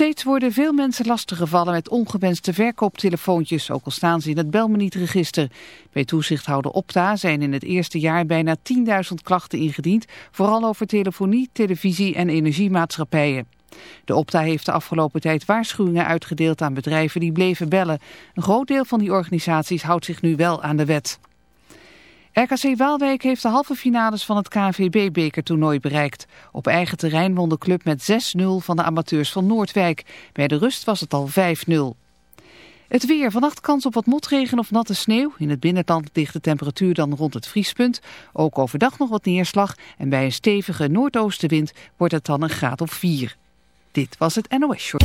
Steeds worden veel mensen lastiggevallen met ongewenste verkooptelefoontjes, ook al staan ze in het Belmeniet-register. Bij toezichthouder Opta zijn in het eerste jaar bijna 10.000 klachten ingediend, vooral over telefonie, televisie en energiemaatschappijen. De Opta heeft de afgelopen tijd waarschuwingen uitgedeeld aan bedrijven die bleven bellen. Een groot deel van die organisaties houdt zich nu wel aan de wet. RKC Waalwijk heeft de halve finales van het KNVB-bekertoernooi bereikt. Op eigen terrein won de club met 6-0 van de amateurs van Noordwijk. Bij de rust was het al 5-0. Het weer. Vannacht kans op wat motregen of natte sneeuw. In het binnenland ligt de temperatuur dan rond het vriespunt. Ook overdag nog wat neerslag. En bij een stevige noordoostenwind wordt het dan een graad of 4. Dit was het NOS Short.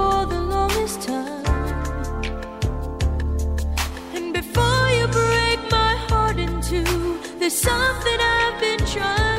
it's I've been end.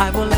I will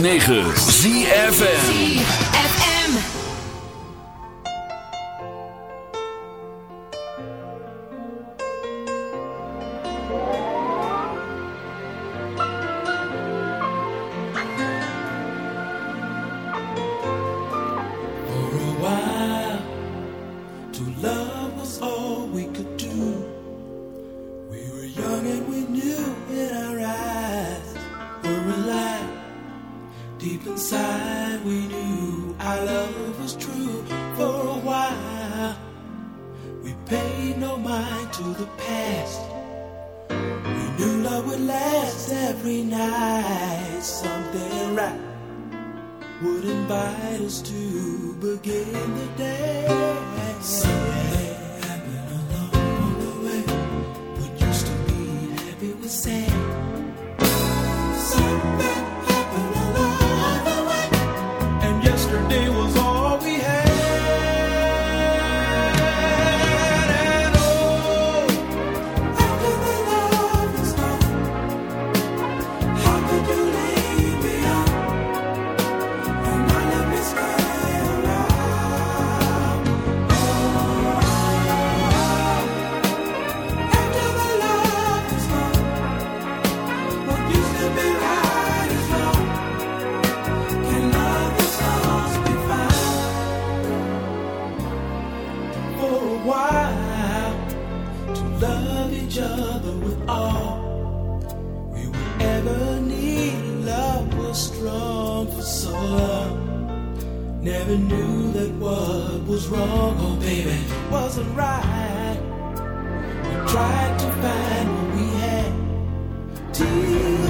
106.9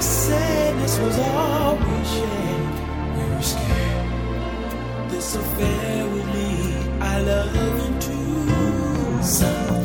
sadness was all we shared. We were scared. This affair would lead our love into.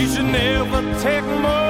You should never take more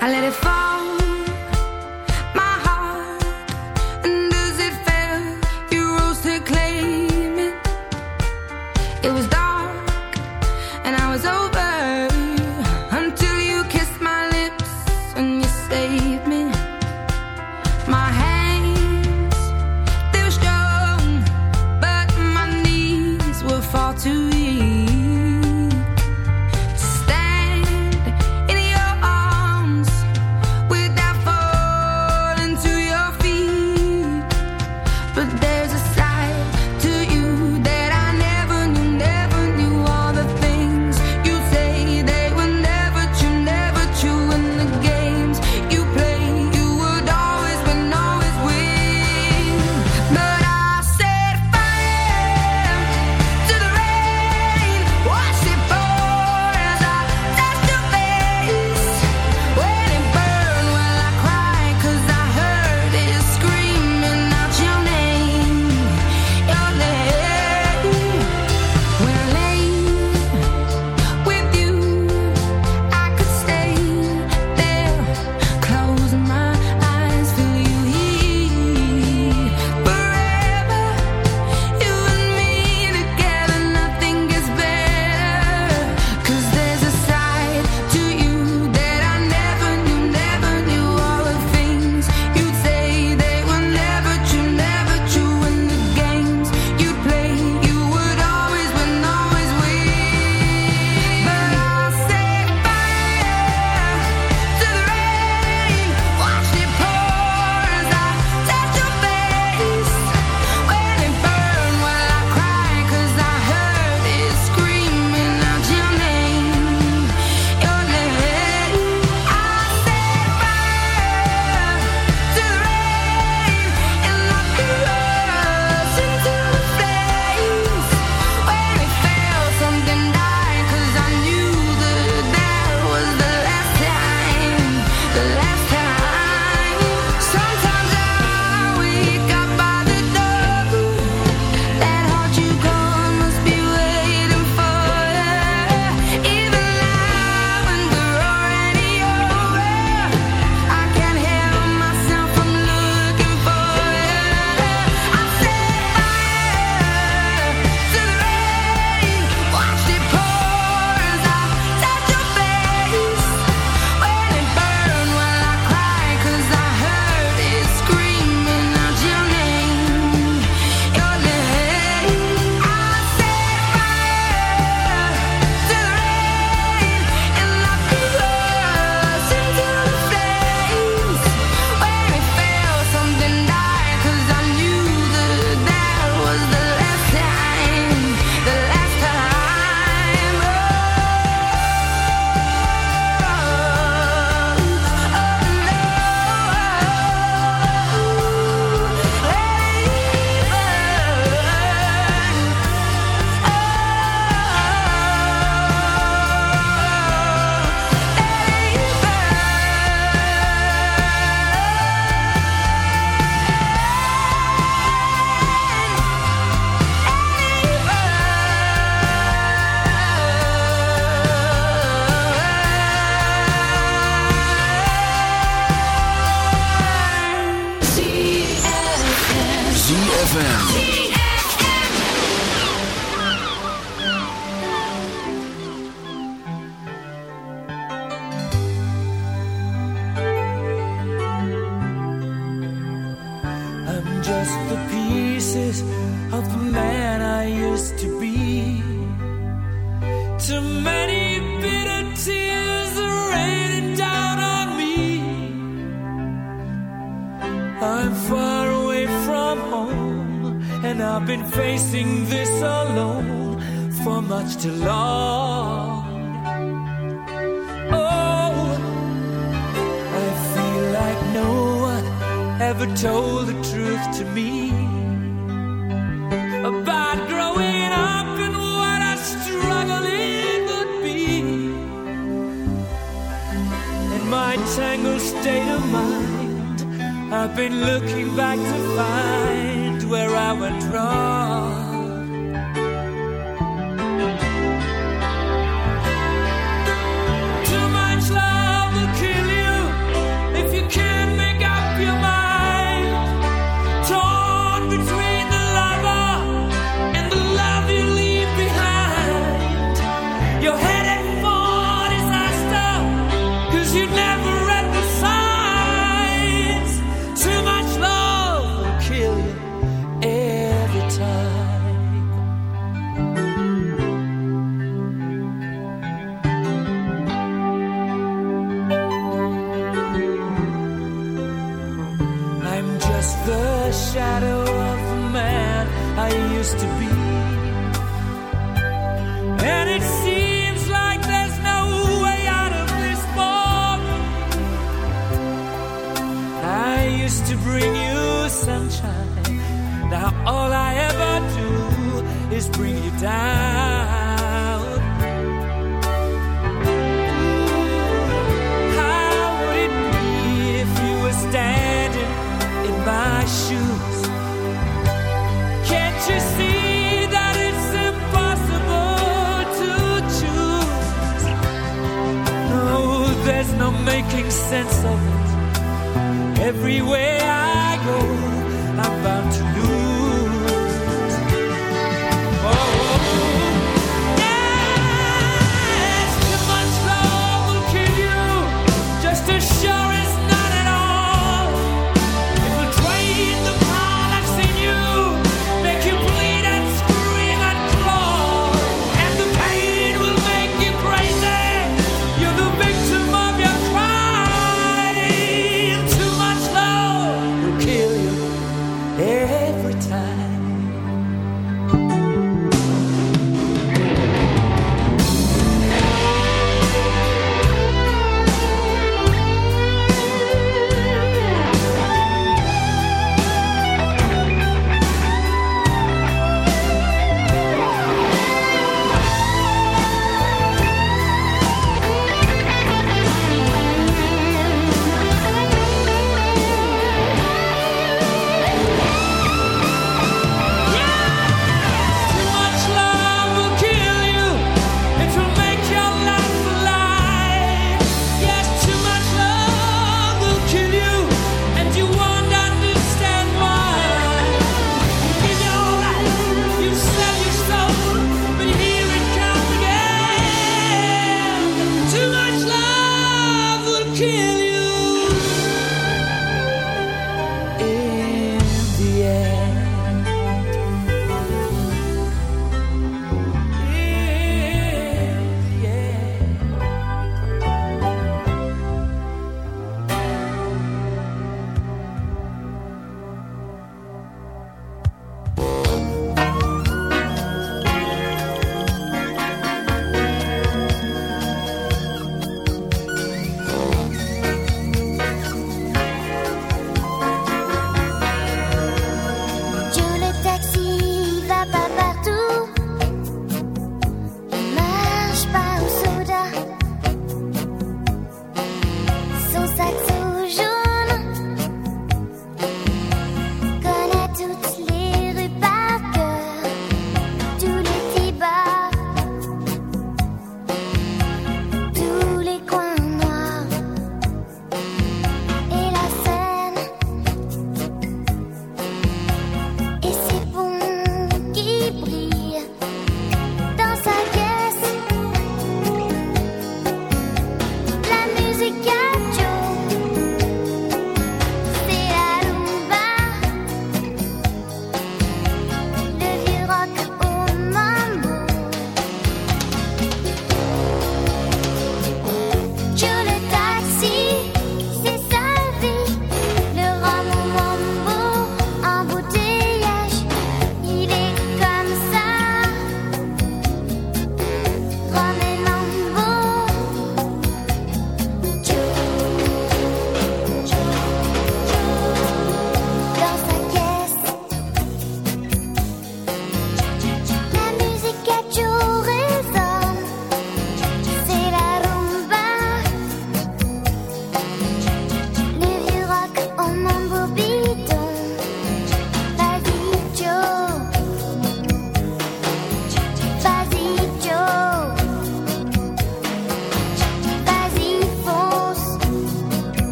I let it fall. ZFM. It's the shadow of the man I used to be. And it seems like there's no way out of this ballroom. I used to bring you sunshine. Now all I ever do is bring you down. everywhere I go.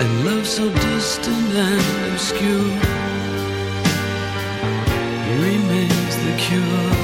And love so distant and obscure Remains the cure.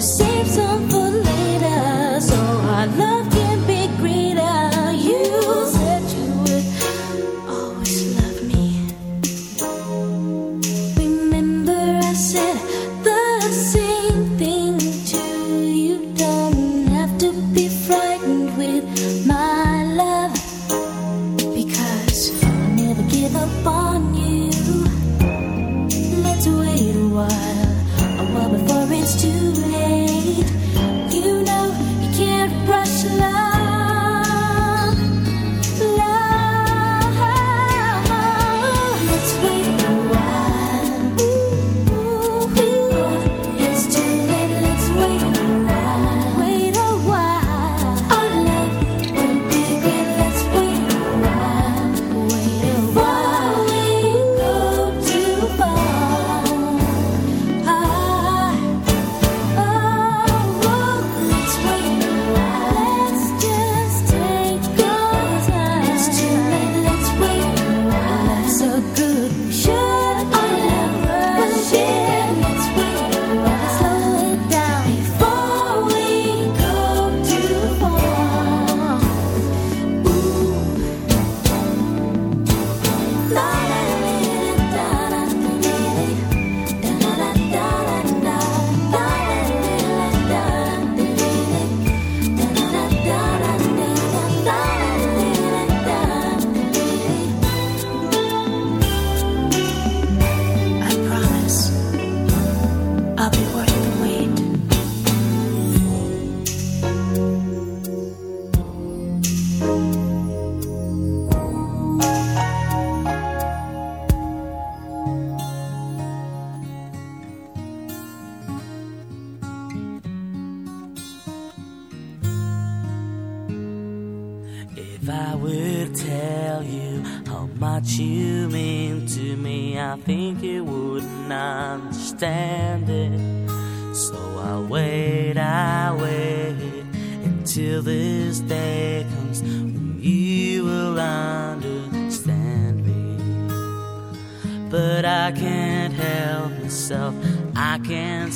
save some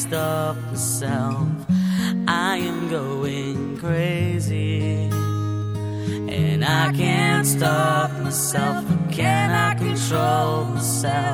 stop myself. I am going crazy. And I can't stop myself. Can I control myself?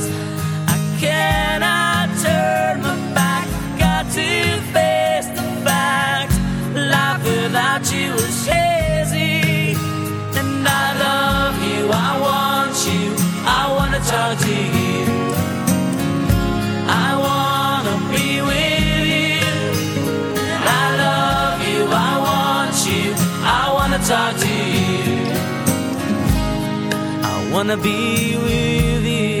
Wanna be with you.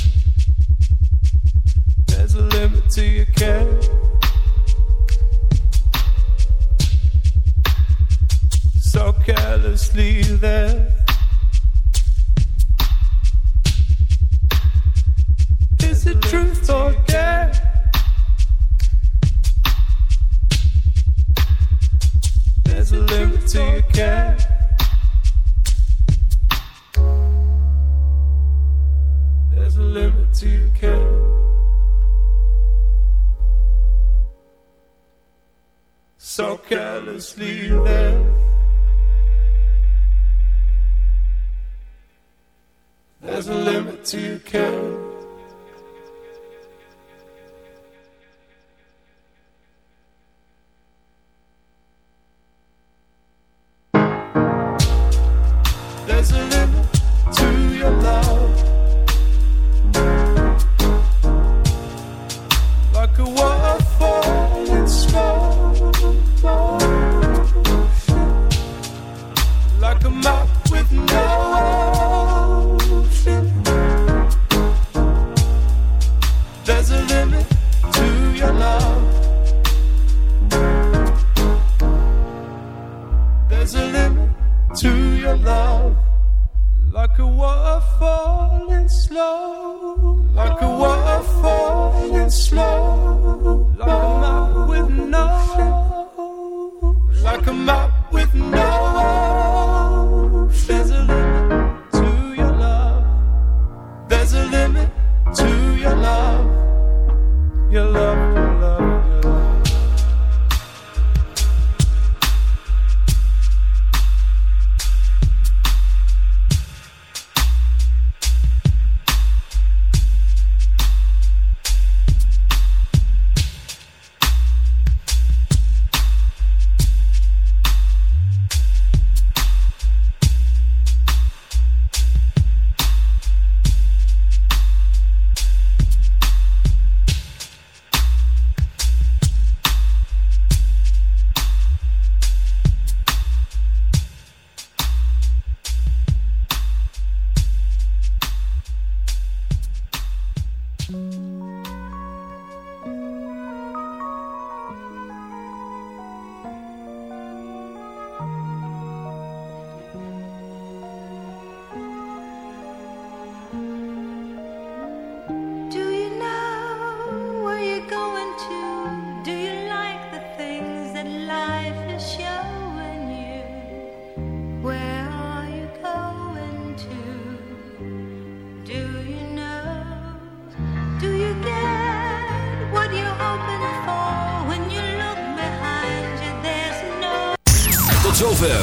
There's a limit to your care. So carelessly there. Carelessly there.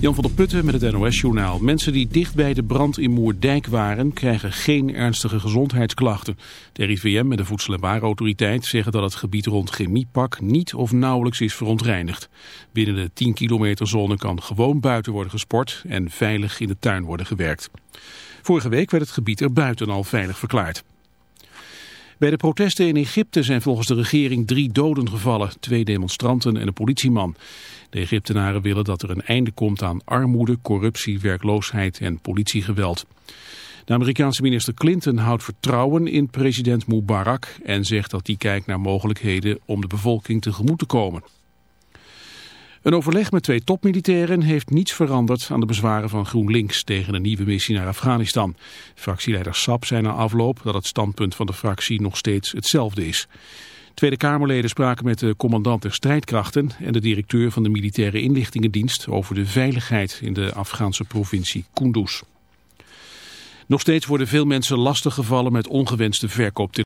Jan van der Putten met het NOS-journaal. Mensen die dicht bij de brand in Moerdijk waren, krijgen geen ernstige gezondheidsklachten. De RIVM en de Voedsel- en Warenautoriteit zeggen dat het gebied rond Chemiepak niet of nauwelijks is verontreinigd. Binnen de 10 kilometer zone kan gewoon buiten worden gesport en veilig in de tuin worden gewerkt. Vorige week werd het gebied er buiten al veilig verklaard. Bij de protesten in Egypte zijn volgens de regering drie doden gevallen. Twee demonstranten en een politieman. De Egyptenaren willen dat er een einde komt aan armoede, corruptie, werkloosheid en politiegeweld. De Amerikaanse minister Clinton houdt vertrouwen in president Mubarak en zegt dat hij kijkt naar mogelijkheden om de bevolking tegemoet te komen. Een overleg met twee topmilitairen heeft niets veranderd aan de bezwaren van GroenLinks tegen een nieuwe missie naar Afghanistan. Fractieleider Sap zei na afloop dat het standpunt van de fractie nog steeds hetzelfde is. Tweede Kamerleden spraken met de commandant der strijdkrachten en de directeur van de militaire inlichtingendienst over de veiligheid in de Afghaanse provincie Kunduz. Nog steeds worden veel mensen lastiggevallen met ongewenste verkoop